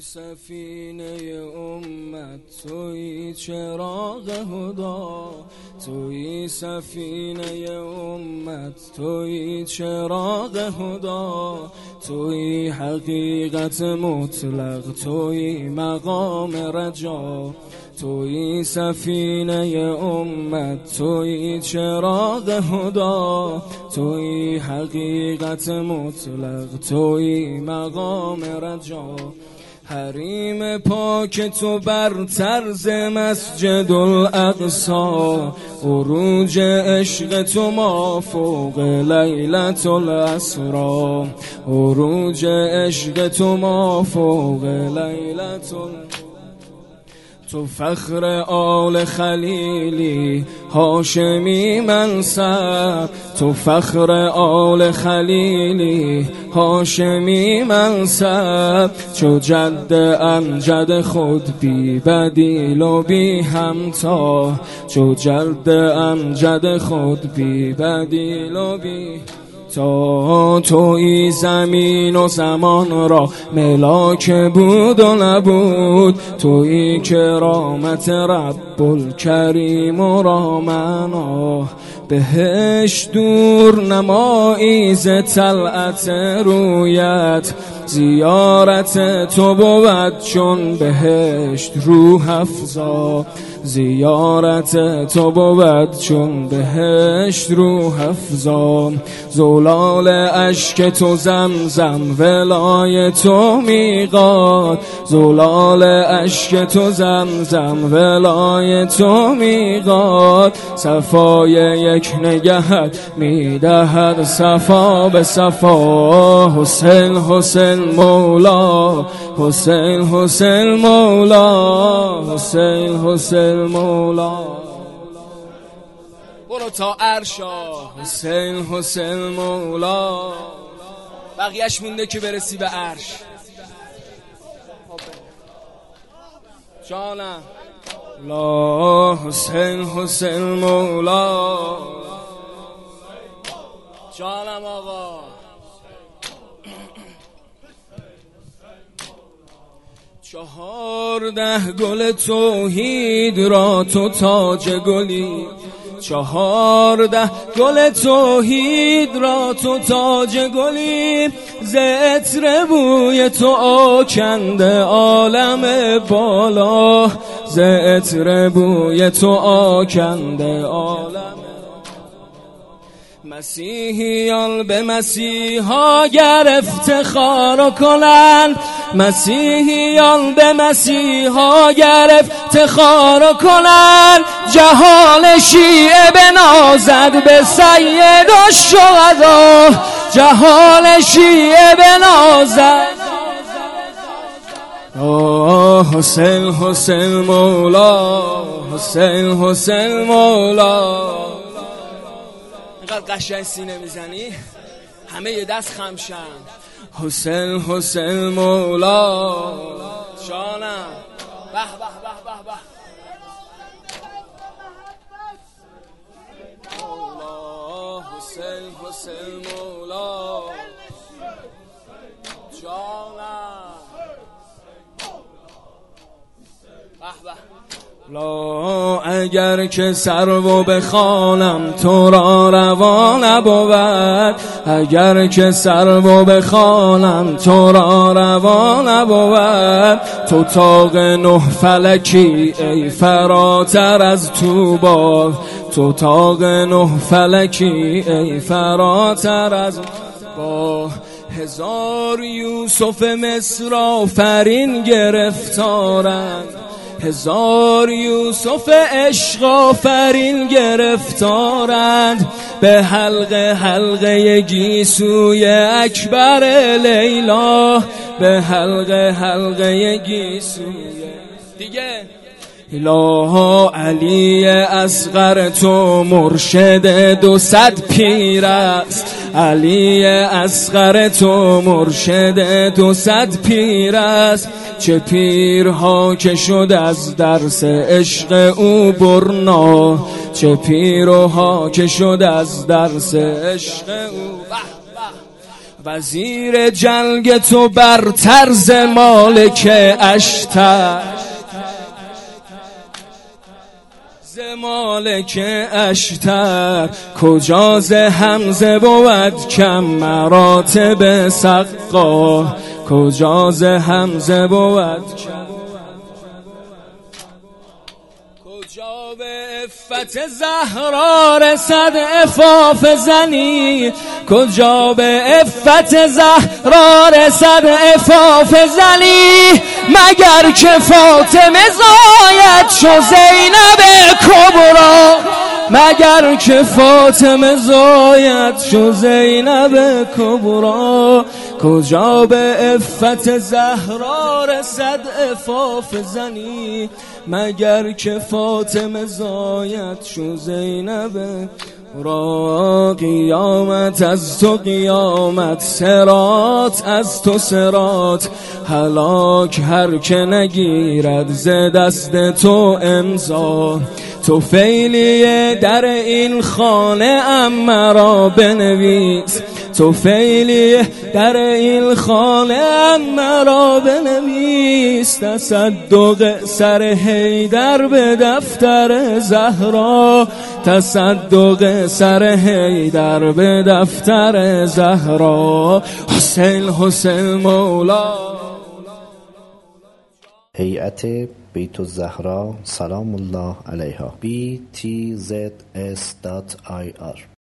سفینه امت توی چراغ هدا. توی سفینه امت توی چراغ هدا. توی حقیقت مطلق توی مقام رجا. توی سفینه امت توی چراغ هدا. توی حقیقت مطلق توی مقام رجا. حریم پاک تو بر طرز مسجد الاقصا عروج عشق تو ما فوق لیلت الاسرا عروج عشق تو ما فوق لیلت تو فخر آل خلیلی. هاشمی منصب تو فخر آل خلیلی. هاشمی منصب چو جد امجد خود بی بدیل و بی همتا. چو جد امجد خود بی بدیل و بی تا توی زمین و زمان را ملاک بود و نبود. توی کرامت رب الکریم و رامنا بهش دور نمایی ز طلعت رویت. زیارت تو بود چون بهشت روح افزا. زیارت تو بود چون بهشت روح افزا. زولال اشک تو زمزم ولای تو میقاد. زولال اشک تو زمزم ولای تو میقاد. صفای یک نگهت می‌دهد صفا به صفا. حسین حسین مولا حسین حسین مولا. حسین حسین مولا. برو تا عرشا. حسین حسین مولا. بقیهش مونده که برسی به عرش. جانم. لا حسین حسین مولا. جانم آقا. چهارده گل توحید را تو تاج گلی. چهارده گل توحید را تو تاج گلی. زتر بوی تو آکنده عالم بالا. زتر بوی تو آکنده عالم. مسیحیان به مسیحا گر افتخار کنند مسیحیان به مسیحا گر افتخار کنند جهان شیعه بنازد به سید و شهدا. جهان شیعه بنازد آه حسین حسین مولا حسین حسین مولا. اینقدر قشنگ سینه می‌زنی؟ همه یه دست خمشن. حسین حسین مولا. شانم. به به به به به. حسین حسین مولا. جانم به به. لا اگر که سرو بخوانم تو را روا نبود. اگر که سرو بخوانم تو را روا نبود. تو تاق نه فلکی ای فراتر از تو با تو تاق نه فلکی ای فراتر از با هزار یوسف مصر آفرین گرفتارند. هزار یوسف عشق آفرین گرفتارند به حلقه حلقه گیسوی اکبر لیلا به حلقه حلقه گیسوی. دیگه. اله علی اصغر تو مرشد دو صد پیر است. علی اصغر تو مرشد دو صد پیر است. چه پیرها که شد از درس عشق او برنا چه پیرها که شد از درس عشق او. وزیر جنگ تو بر طرز مالک اشتر. مالک اشتر. کجاز همزه بود کم مراتب سقا؟ کجاز همزه بود؟ کجا به افت زهرا رسد افاف زنی؟ کجا به افت زهرا رسد افاف زنی؟ مگر که فاطمه زاید شو زینب کبرا؟ مگر که فاطمه زاید شو زینب کبرا؟ کجا به افت زهرا رسد افاف زنی؟ مگر که فاطمه زاید شو زینب را قیامت از تو قیامت سرات از تو سرات. هلاک هر که نگیرد ز دست تو امضا. تو فیلیه در این خانه ام مرا بنویس. تو فیلیه در این خانه مرا بنویس تصدق سر هیدر به دفتر زهرا. تصدق سر هیدر به دفتر زهرا. حسین حسین مولا. هیئت بیت الزهرا سلام الله علیها. Btzs.ir